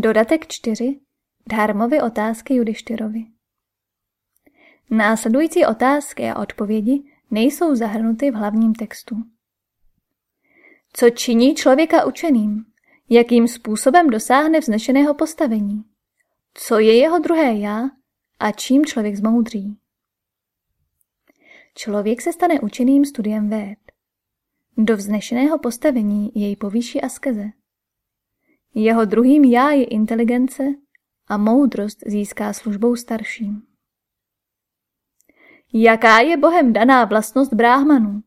Dodatek 4. Dharmovy otázky Judištyrovi. Následující otázky a odpovědi nejsou zahrnuty v hlavním textu. Co činí člověka učeným? Jakým způsobem dosáhne vznešeného postavení? Co je jeho druhé já a čím člověk zmoudří? Člověk se stane učeným studiem véd. Do vznešeného postavení jej povýší askeze. Jeho druhým já je inteligence a moudrost získá službou starším. Jaká je Bohem daná vlastnost bráhmanů?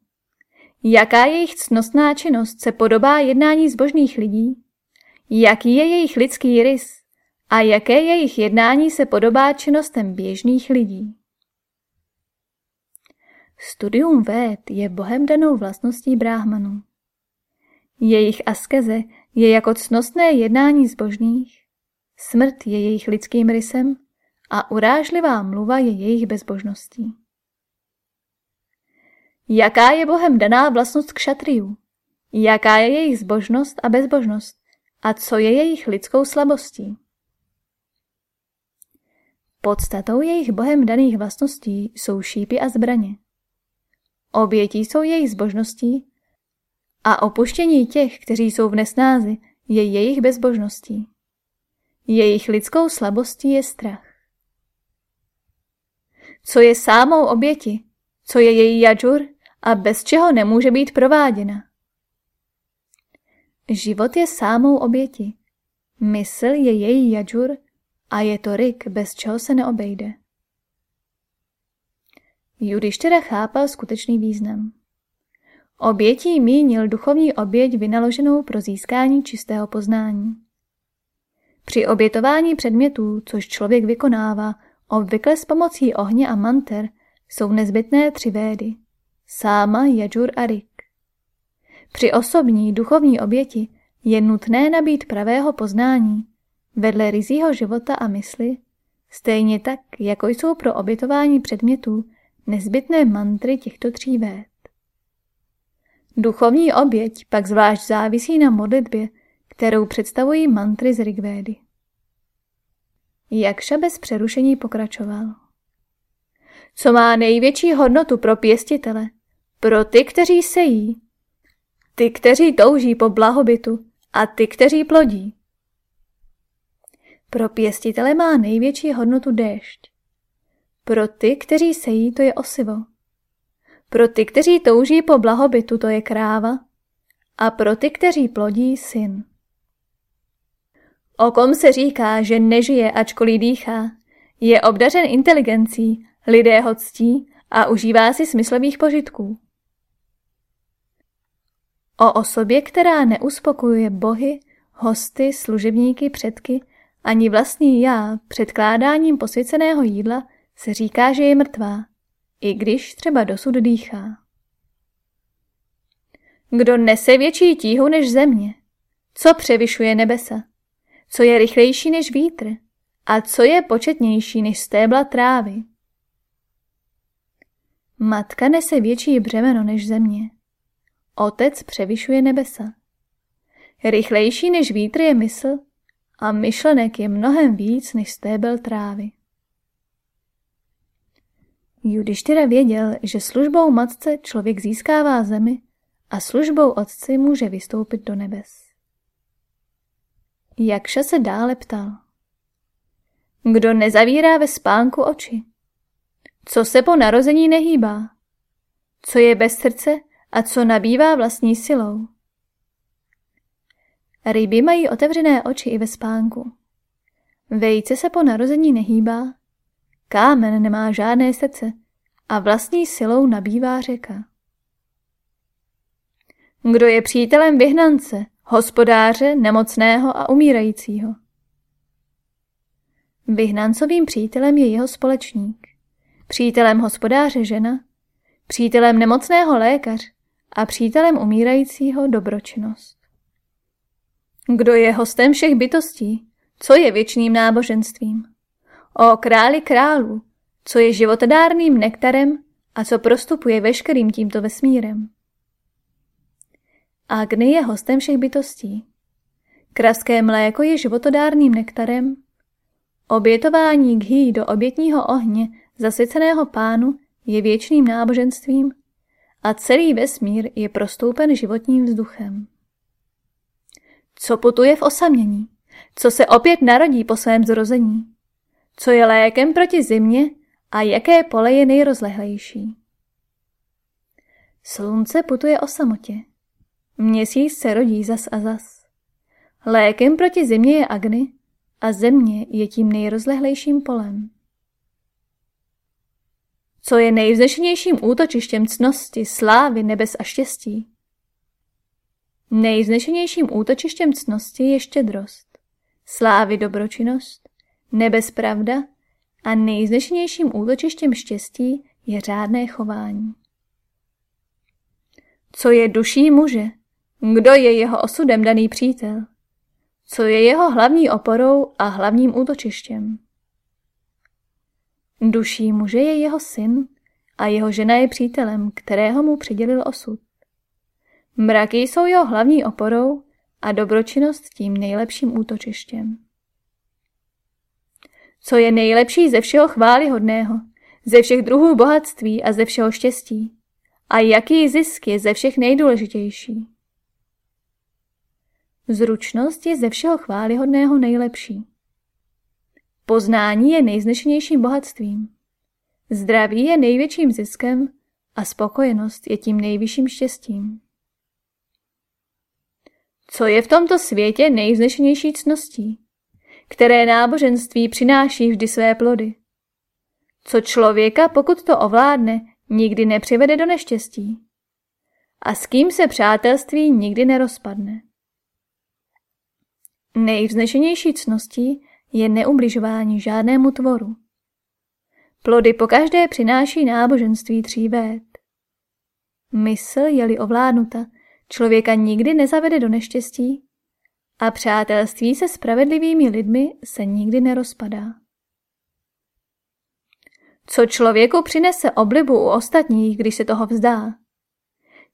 Jaká jejich cnostná činnost se podobá jednání zbožných lidí? Jaký je jejich lidský rys? A jaké jejich jednání se podobá činnostem běžných lidí? Studium véd je Bohem danou vlastností bráhmanů. Jejich askeze je jako cnostné jednání zbožných, smrt je jejich lidským rysem a urážlivá mluva je jejich bezbožností. Jaká je Bohem daná vlastnost kšatriů? Jaká je jejich zbožnost a bezbožnost? A co je jejich lidskou slabostí? Podstatou jejich Bohem daných vlastností jsou šípy a zbraně. Obětí jsou jejich zbožností a opuštění těch, kteří jsou v nesnázi, je jejich bezbožností. Jejich lidskou slabostí je strach. Co je sámou oběti, co je její jadžur a bez čeho nemůže být prováděna. Život je sámou oběti. Mysl je její jadžur a je to rik, bez čeho se neobejde. Judištěra chápal skutečný význam. Obětí mínil duchovní oběť vynaloženou pro získání čistého poznání. Při obětování předmětů, což člověk vykonává, obvykle s pomocí ohně a manter, jsou nezbytné tři védy. Sáma, Jajur a Rik. Při osobní duchovní oběti je nutné nabít pravého poznání, vedle rizího života a mysli, stejně tak, jako jsou pro obětování předmětů nezbytné mantry těchto tří véd. Duchovní oběť pak zvlášť závisí na modlitbě, kterou představují mantry z Rigvédy. Jakša bez přerušení pokračoval. Co má největší hodnotu pro pěstitele, pro ty, kteří sejí, ty, kteří touží po blahobytu a ty, kteří plodí. Pro pěstitele má největší hodnotu déšť. Pro ty, kteří sejí, to je osivo. Pro ty, kteří touží po blahobytu, to je kráva. A pro ty, kteří plodí, syn. O kom se říká, že nežije, ačkoliv dýchá, je obdařen inteligencí, lidé ho ctí a užívá si smyslových požitků. O osobě, která neuspokojuje bohy, hosty, služebníky, předky, ani vlastní já předkládáním posvěceného jídla se říká, že je mrtvá, i když třeba dosud dýchá. Kdo nese větší tíhu než země? Co převyšuje nebesa? Co je rychlejší než vítr? A co je početnější než stébla trávy? Matka nese větší břemeno než země. Otec převyšuje nebesa. Rychlejší než vítr je mysl a myšlenek je mnohem víc než stébel trávy. Judištyra věděl, že službou matce člověk získává zemi a službou otci může vystoupit do nebes. Jakša se dále ptal. Kdo nezavírá ve spánku oči? Co se po narození nehýbá? Co je bez srdce a co nabývá vlastní silou? Ryby mají otevřené oči i ve spánku. Vejce se po narození nehýbá Kámen nemá žádné srdce a vlastní silou nabývá řeka. Kdo je přítelem vyhnance, hospodáře, nemocného a umírajícího? Vyhnancovým přítelem je jeho společník, přítelem hospodáře žena, přítelem nemocného lékař a přítelem umírajícího dobročinnost. Kdo je hostem všech bytostí? Co je věčným náboženstvím? O králi králů, co je životodárným nektarem a co prostupuje veškerým tímto vesmírem. Agni je hostem všech bytostí. Kraské mléko je životodárným nektarem. Obětování ghee do obětního ohně zasyceného pánu je věčným náboženstvím a celý vesmír je prostoupen životním vzduchem. Co putuje v osamění? Co se opět narodí po svém zrození? Co je lékem proti zimě a jaké pole je nejrozlehlejší? Slunce putuje o samotě. Měsíc se rodí zas a zas. Lékem proti zimě je Agny a země je tím nejrozlehlejším polem. Co je nejvznešenějším útočištěm cnosti, slávy, nebes a štěstí? Nejvznešenějším útočištěm cnosti je štědrost, slávy dobročinnost, nebes pravda a nejvznešenějším útočištěm štěstí je řádné chování. Co je duší muže? Kdo je jeho osudem daný přítel? Co je jeho hlavní oporou a hlavním útočištěm? Duší muže je jeho syn a jeho žena je přítelem, kterého mu přidělil osud. Mraky jsou jeho hlavní oporou a dobročinnost tím nejlepším útočištěm. Co je nejlepší ze všeho chválihodného, ze všech druhů bohatství a ze všeho štěstí? A jaký zisk je ze všech nejdůležitější? Zručnost je ze všeho chválihodného nejlepší. Poznání je nejznešenějším bohatstvím. Zdraví je největším ziskem a spokojenost je tím nejvyšším štěstím. Co je v tomto světě nejvznešenější cností? Které náboženství přináší vždy své plody? Co člověka, pokud to ovládne, nikdy nepřivede do neštěstí? A s kým se přátelství nikdy nerozpadne? Nejvznešenější cností je neubližování žádnému tvoru. Plody pokaždé přináší náboženství tří vét. Mysl je-li ovládnuta, člověka nikdy nezavede do neštěstí a přátelství se spravedlivými lidmi se nikdy nerozpadá. Co člověku přinese oblibu u ostatních, když se toho vzdá?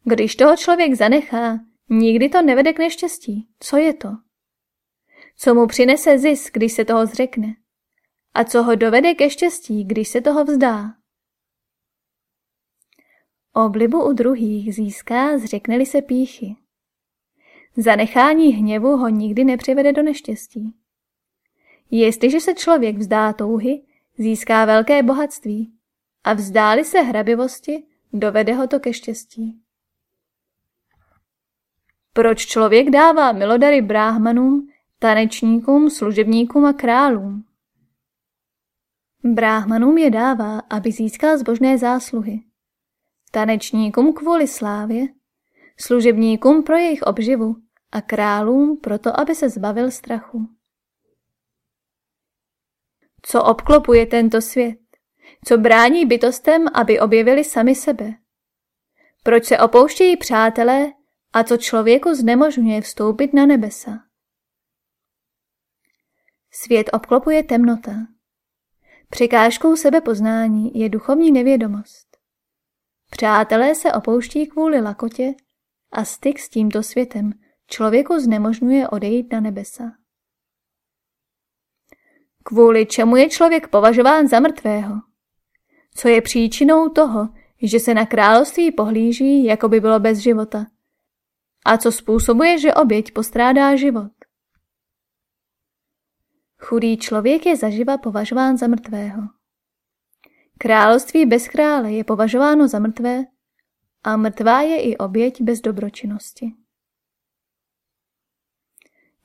Když toho člověk zanechá, nikdy to nevede k neštěstí. Co je to? Co mu přinese zisk, když se toho zřekne? A co ho dovede ke štěstí, když se toho vzdá? Oblibu u druhých získá, zřekne se píchy. Zanechání hněvu ho nikdy nepřivede do neštěstí. Jestliže se člověk vzdá touhy, získá velké bohatství a vzdáli se hrabivosti, dovede ho to ke štěstí. Proč člověk dává milodary bráhmanům, tanečníkům, služebníkům a králům? Bráhmanům je dává, aby získal zbožné zásluhy. Tanečníkům kvůli slávě, služebníkům pro jejich obživu a králům proto, aby se zbavil strachu. Co obklopuje tento svět? Co brání bytostem, aby objevili sami sebe? Proč se opouštějí přátelé a co člověku znemožňuje vstoupit na nebesa? Svět obklopuje temnota. Překážkou sebepoznání je duchovní nevědomost. Přátelé se opouští kvůli lakotě a styk s tímto světem člověku znemožňuje odejít na nebesa. Kvůli čemu je člověk považován za mrtvého? Co je příčinou toho, že se na království pohlíží, jako by bylo bez života? A co způsobuje, že oběť postrádá život? Chudý člověk je zaživa považován za mrtvého. Království bez krále je považováno za mrtvé a mrtvá je i oběť bez dobročinnosti.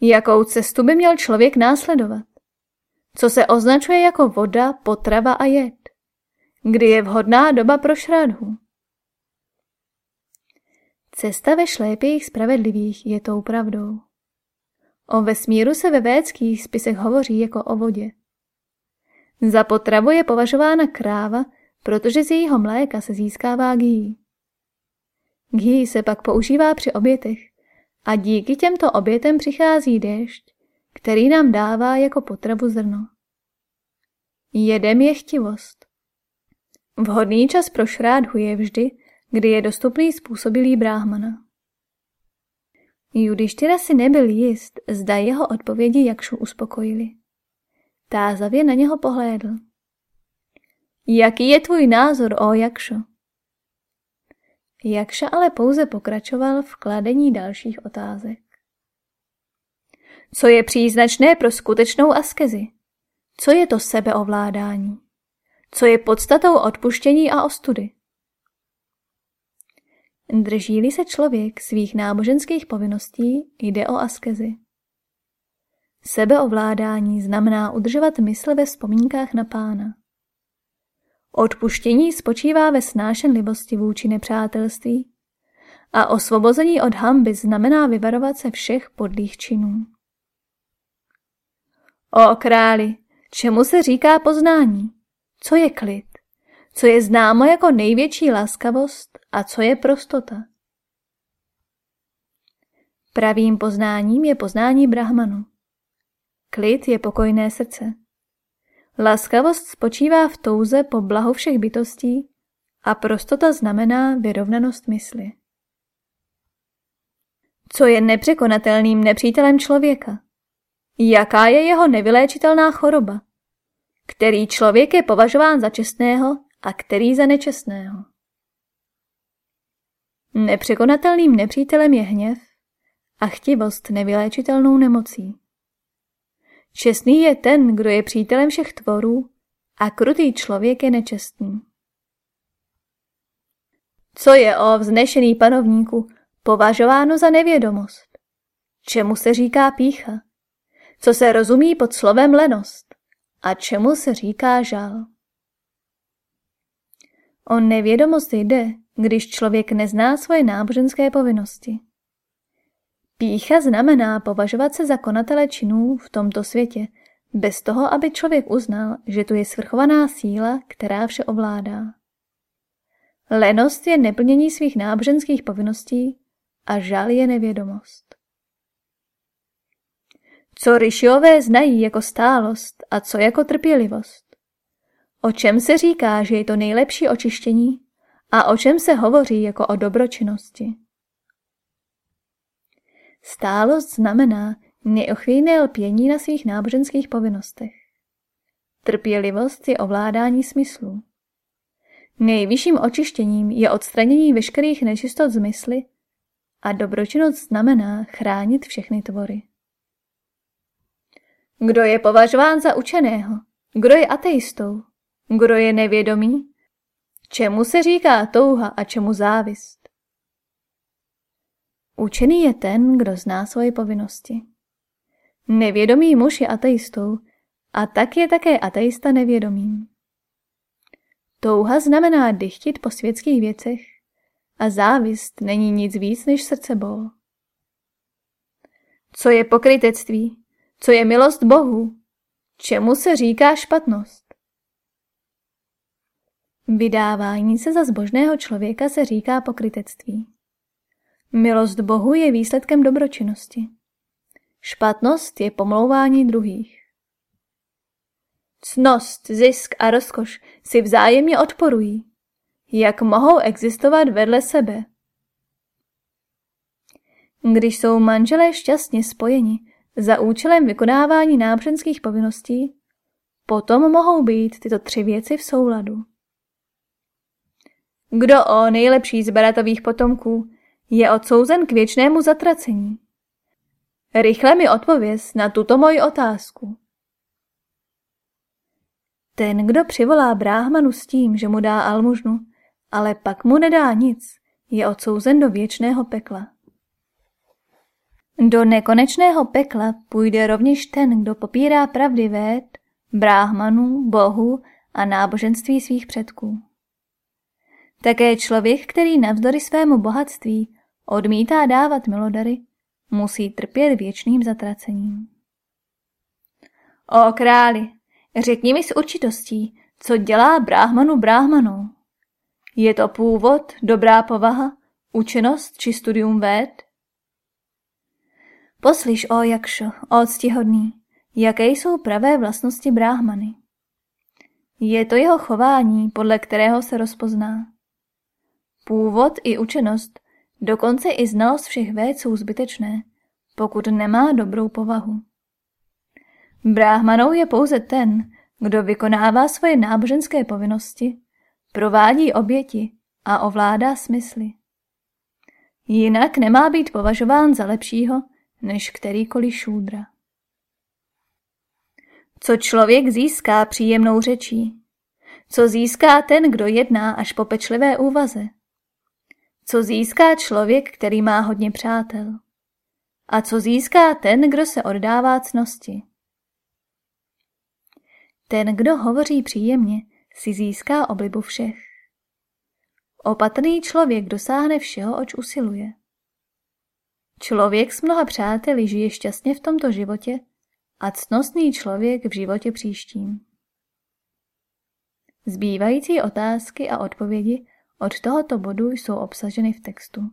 Jakou cestu by měl člověk následovat? Co se označuje jako voda, potrava a jed? Kdy je vhodná doba pro šrádhu? Cesta ve šlépějích spravedlivých je tou pravdou. O vesmíru se ve védských spisech hovoří jako o vodě. Za potravu je považována kráva, protože z jejího mléka se získává gý. Gý se pak používá při obětech a díky těmto obětem přichází déšť, který nám dává jako potravu zrno. Jedem je chtivost. Vhodný čas pro šrádhu je vždy, kdy je dostupný způsobilý bráhmana. Judištyra si nebyl jist, zda jeho odpovědi Jakšu uspokojili. Tázavě na něho pohlédl. Jaký je tvůj názor, o Jakšo? Jakša ale pouze pokračoval v kladení dalších otázek. Co je příznačné pro skutečnou askezi? Co je to sebeovládání? Co je podstatou odpuštění a ostudy? Drží-li se člověk svých náboženských povinností, jde o askezi. Sebeovládání znamená udržovat mysl ve vzpomínkách na pána. Odpuštění spočívá ve snášenlivosti vůči nepřátelství a osvobození od hamby znamená vyvarovat se všech podlých činů. O králi, čemu se říká poznání? Co je klid? Co je známo jako největší laskavost a co je prostota? Pravým poznáním je poznání Brahmanu. Klid je pokojné srdce. Laskavost spočívá v touze po blahu všech bytostí a prostota znamená vyrovnanost mysli. Co je nepřekonatelným nepřítelem člověka? Jaká je jeho nevyléčitelná choroba? Který člověk je považován za čestného a který za nečestného? Nepřekonatelným nepřítelem je hněv a chtivost nevyléčitelnou nemocí. Čestný je ten, kdo je přítelem všech tvorů a krutý člověk je nečestný. Co je o vznešený panovníku považováno za nevědomost? Čemu se říká pícha? Co se rozumí pod slovem lenost? A čemu se říká žal? O nevědomost jde, když člověk nezná svoje náboženské povinnosti. Pícha znamená považovat se za konatele činů v tomto světě, bez toho, aby člověk uznal, že tu je svrchovaná síla, která vše ovládá. Lenost je neplnění svých náboženských povinností a žal je nevědomost. Co ryšiové znají jako stálost a co jako trpělivost? O čem se říká, že je to nejlepší očištění a o čem se hovoří jako o dobročinnosti? Stálost znamená neochvějné lpění na svých náboženských povinnostech. Trpělivost je ovládání smyslů. Nejvyšším očištěním je odstranění veškerých nečistot z mysli a dobročinnost znamená chránit všechny tvory. Kdo je považován za učeného? Kdo je ateistou? Kdo je nevědomý? Čemu se říká touha a čemu závist? Učený je ten, kdo zná svoje povinnosti. Nevědomý muž je ateistou a tak je také ateista nevědomým. Touha znamená dychtit po světských věcech a závist není nic víc než srdce bol. Co je pokrytectví? Co je milost Bohu? Čemu se říká špatnost? Vydávání se za zbožného člověka se říká pokrytectví. Milost Bohu je výsledkem dobročinnosti. Špatnost je pomlouvání druhých. Cnost, zisk a rozkoš si vzájemně odporují. Jak mohou existovat vedle sebe? Když jsou manželé šťastně spojeni za účelem vykonávání náboženských povinností, potom mohou být tyto tři věci v souladu. Kdo o nejlepší z baratových potomků je odsouzen k věčnému zatracení. Rychle mi odpověz na tuto moji otázku. Ten, kdo přivolá bráhmanu s tím, že mu dá almužnu, ale pak mu nedá nic, je odsouzen do věčného pekla. Do nekonečného pekla půjde rovněž ten, kdo popírá pravdy vét, bráhmanů, bohu a náboženství svých předků. Také člověk, který navzdory svému bohatství odmítá dávat milodary, musí trpět věčným zatracením. O králi, řekni mi s určitostí, co dělá bráhmanu bráhmanou. Je to původ, dobrá povaha, učenost či studium véd? Poslyš, o jakšo, o ctihodný, jaké jsou pravé vlastnosti bráhmany. Je to jeho chování, podle kterého se rozpozná. Původ i učenost Dokonce i znalost všech věd jsou zbytečné, pokud nemá dobrou povahu. Bráhmanou je pouze ten, kdo vykonává svoje náboženské povinnosti, provádí oběti a ovládá smysly. Jinak nemá být považován za lepšího než kterýkoliv šůdra. Co člověk získá příjemnou řečí? Co získá ten, kdo jedná až po pečlivé úvaze? Co získá člověk, který má hodně přátel? A co získá ten, kdo se oddává cnosti? Ten, kdo hovoří příjemně, si získá oblibu všech. Opatrný člověk dosáhne všeho, oč usiluje. Člověk s mnoha přáteli žije šťastně v tomto životě a cnostný člověk v životě příštím. Zbývající otázky a odpovědi od tohoto bodu jsou obsaženy v textu.